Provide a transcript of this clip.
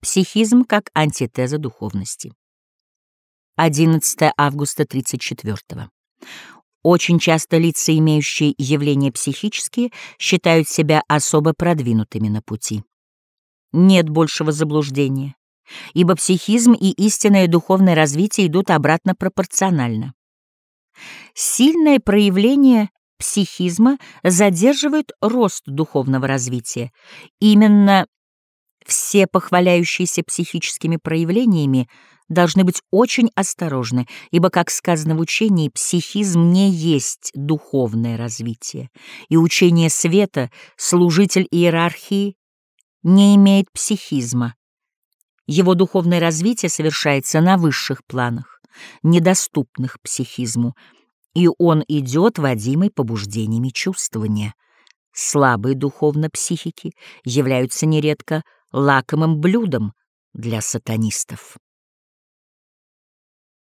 Психизм как антитеза духовности. 11 августа 34 -го. Очень часто лица, имеющие явления психические, считают себя особо продвинутыми на пути. Нет большего заблуждения, ибо психизм и истинное духовное развитие идут обратно пропорционально. Сильное проявление психизма задерживает рост духовного развития. Именно все похваляющиеся психическими проявлениями должны быть очень осторожны, ибо, как сказано в учении, психизм не есть духовное развитие, и учение света, служитель иерархии, не имеет психизма. Его духовное развитие совершается на высших планах, недоступных психизму, и он идет водимый побуждениями чувствования. Слабые духовно психики являются нередко лакомым блюдом для сатанистов.